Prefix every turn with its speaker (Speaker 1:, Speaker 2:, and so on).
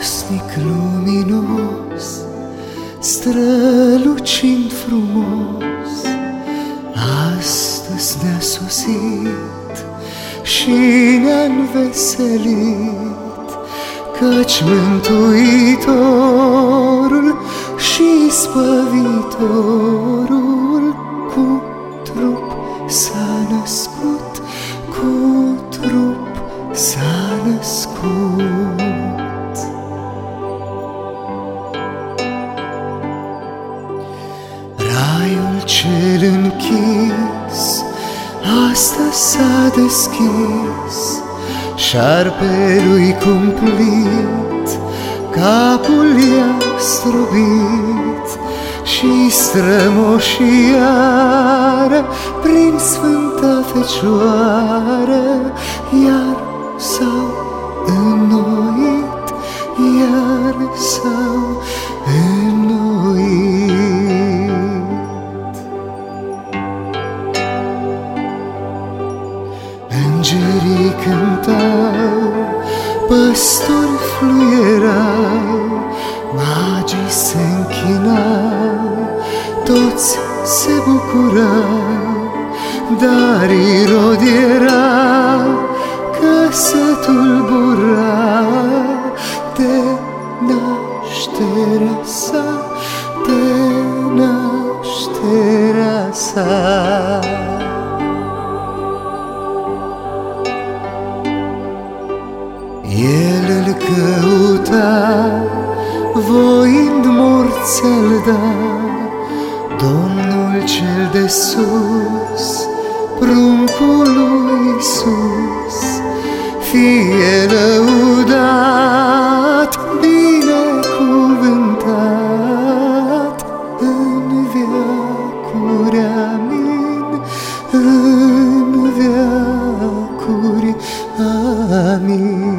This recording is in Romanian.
Speaker 1: Veșnic luminos, strălucind frumos, Astăzi ne-a sosit și ne-a înveselit, Căci Mântuitorul și Spăvitorul cu trup s-a născut, cu trup s-a născut. Raiul cel închis Astăzi s-a deschis. Șarpelui cumplit Capul i-a strobit Și strămoșiară Prin Sfânta Fecioară Iar s-au înnoit Iar s-au înnoit Îngerii cântau, păstori fluierau, magii se închinau, toți se bucurau, dar Irod era că se tulbura de nașterea sa, de nașterea sa. El îl căuta, voind morți-al da, Domnul cel de sus, pruncul lui Iisus, fie lăudat, binecuvântat în veacuri, amin, în veacuri, amin.